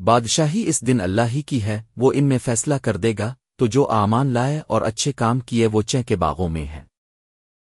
بادشاہی اس دن اللہ ہی کی ہے، وہ ان میں فیصلہ کر دے گا، تو جو آمان لائے اور اچھے کام کیے وہ چہ کے باغوں میں ہے